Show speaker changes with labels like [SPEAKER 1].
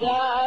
[SPEAKER 1] Yeah.